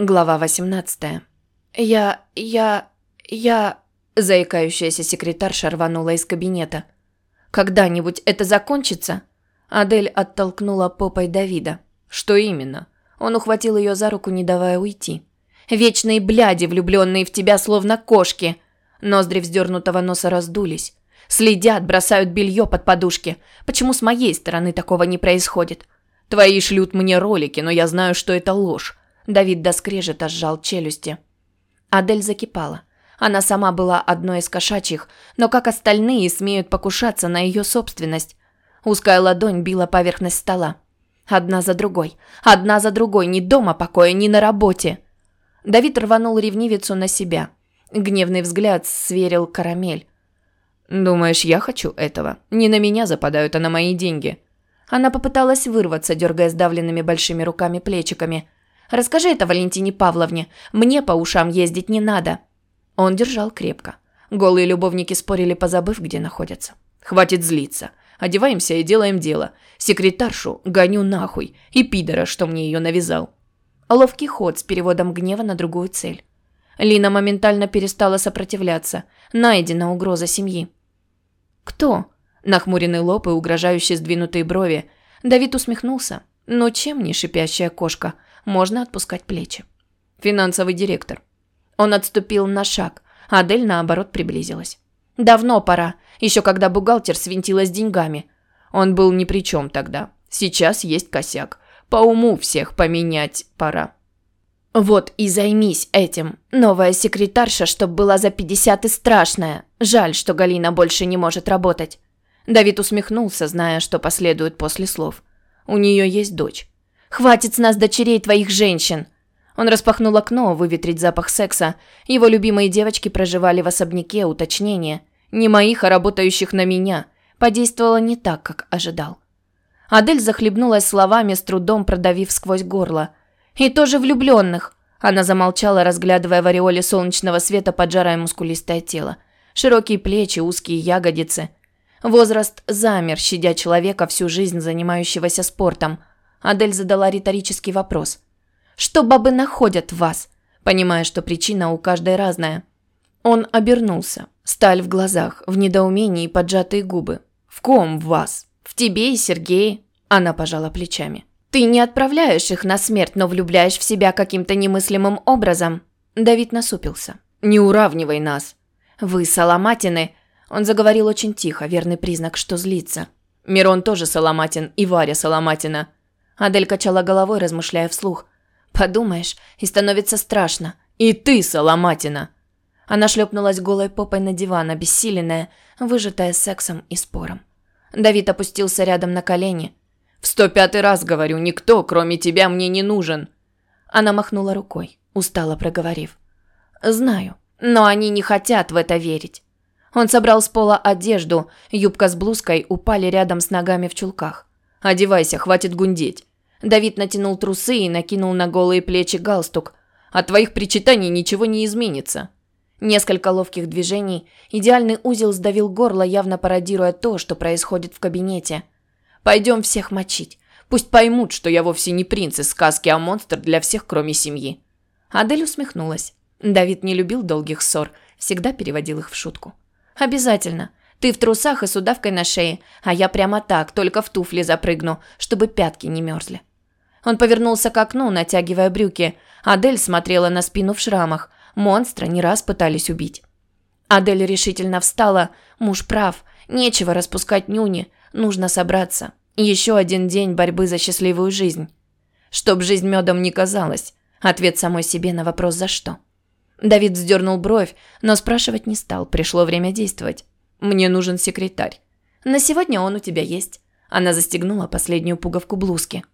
Глава 18. Я... я... я... Заикающаяся секретарша рванула из кабинета. «Когда-нибудь это закончится?» Адель оттолкнула попой Давида. «Что именно?» Он ухватил ее за руку, не давая уйти. «Вечные бляди, влюбленные в тебя, словно кошки!» Ноздри вздернутого носа раздулись. «Следят, бросают белье под подушки. Почему с моей стороны такого не происходит?» «Твои шлют мне ролики, но я знаю, что это ложь. Давид до скрежета сжал челюсти. Адель закипала. Она сама была одной из кошачьих, но как остальные смеют покушаться на ее собственность? Узкая ладонь била поверхность стола. Одна за другой, одна за другой, ни дома покоя, ни на работе. Давид рванул ревнивицу на себя. Гневный взгляд сверил карамель. «Думаешь, я хочу этого? Не на меня западают, а на мои деньги». Она попыталась вырваться, дергая сдавленными большими руками плечиками. Расскажи это Валентине Павловне. Мне по ушам ездить не надо». Он держал крепко. Голые любовники спорили, позабыв, где находятся. «Хватит злиться. Одеваемся и делаем дело. Секретаршу гоню нахуй. И пидора, что мне ее навязал». Ловкий ход с переводом гнева на другую цель. Лина моментально перестала сопротивляться. Найдена угроза семьи. «Кто?» Нахмуренный лоб и угрожающе сдвинутые брови. Давид усмехнулся. «Ну чем не шипящая кошка?» Можно отпускать плечи. Финансовый директор. Он отступил на шаг, а Адель, наоборот, приблизилась. Давно пора, еще когда бухгалтер свинтилась деньгами. Он был ни при чем тогда. Сейчас есть косяк. По уму всех поменять пора. Вот и займись этим. Новая секретарша, чтоб была за 50 и страшная. Жаль, что Галина больше не может работать. Давид усмехнулся, зная, что последует после слов. У нее есть дочь. Хватит с нас дочерей твоих женщин!» Он распахнул окно, выветрить запах секса. Его любимые девочки проживали в особняке, уточнение. Не моих, а работающих на меня. Подействовало не так, как ожидал. Адель захлебнулась словами, с трудом продавив сквозь горло. «И тоже влюбленных!» Она замолчала, разглядывая в ореоле солнечного света поджарое мускулистое тело. Широкие плечи, узкие ягодицы. Возраст замер, щадя человека, всю жизнь занимающегося спортом. Адель задала риторический вопрос. «Что бабы находят в вас?» Понимая, что причина у каждой разная. Он обернулся. Сталь в глазах, в недоумении и поджатые губы. «В ком в вас? В тебе и Сергее?» Она пожала плечами. «Ты не отправляешь их на смерть, но влюбляешь в себя каким-то немыслимым образом». Давид насупился. «Не уравнивай нас». «Вы Соломатины...» Он заговорил очень тихо, верный признак, что злится. «Мирон тоже Соломатин и Варя Соломатина. Адель качала головой, размышляя вслух. «Подумаешь, и становится страшно. И ты, Соломатина!» Она шлепнулась голой попой на диван, обессиленная, выжатая сексом и спором. Давид опустился рядом на колени. «В сто пятый раз говорю, никто, кроме тебя, мне не нужен!» Она махнула рукой, устало проговорив. «Знаю, но они не хотят в это верить». Он собрал с пола одежду, юбка с блузкой упали рядом с ногами в чулках. «Одевайся, хватит гундеть. Давид натянул трусы и накинул на голые плечи галстук. От твоих причитаний ничего не изменится. Несколько ловких движений, идеальный узел сдавил горло, явно пародируя то, что происходит в кабинете. Пойдем всех мочить. Пусть поймут, что я вовсе не принц из сказки, а монстр для всех, кроме семьи. Адель усмехнулась. Давид не любил долгих ссор, всегда переводил их в шутку. Обязательно. Ты в трусах и с удавкой на шее, а я прямо так, только в туфли запрыгну, чтобы пятки не мерзли. Он повернулся к окну, натягивая брюки. Адель смотрела на спину в шрамах. Монстра не раз пытались убить. Адель решительно встала. Муж прав. Нечего распускать нюни. Нужно собраться. Еще один день борьбы за счастливую жизнь. Чтоб жизнь медом не казалась. Ответ самой себе на вопрос «за что?». Давид вздернул бровь, но спрашивать не стал. Пришло время действовать. «Мне нужен секретарь». «На сегодня он у тебя есть». Она застегнула последнюю пуговку блузки.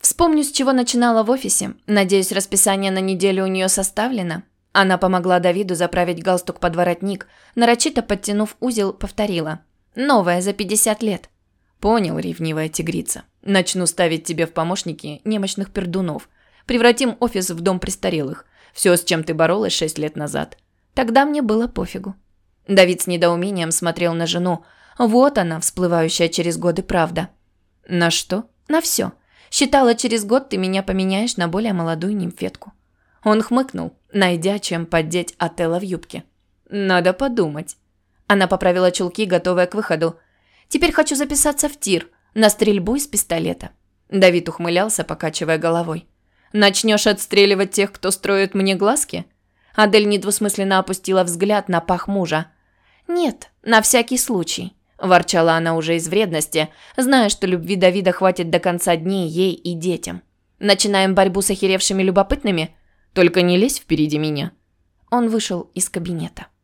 Вспомню, с чего начинала в офисе. Надеюсь, расписание на неделю у нее составлено. Она помогла Давиду заправить галстук под воротник, нарочито подтянув узел, повторила. «Новая, за 50 лет». «Понял, ревнивая тигрица. Начну ставить тебе в помощники немощных пердунов. Превратим офис в дом престарелых. Все, с чем ты боролась шесть лет назад». Тогда мне было пофигу. Давид с недоумением смотрел на жену. Вот она, всплывающая через годы правда. «На что?» «На все. Считала, через год ты меня поменяешь на более молодую нимфетку. Он хмыкнул, найдя, чем поддеть Отелла в юбке. «Надо подумать». Она поправила чулки, готовая к выходу. «Теперь хочу записаться в тир, на стрельбу из пистолета». Давид ухмылялся, покачивая головой. «Начнешь отстреливать тех, кто строит мне глазки?» Адель недвусмысленно опустила взгляд на пах мужа. «Нет, на всякий случай», – ворчала она уже из вредности, зная, что любви Давида хватит до конца дней ей и детям. «Начинаем борьбу с охеревшими любопытными? Только не лезь впереди меня». Он вышел из кабинета.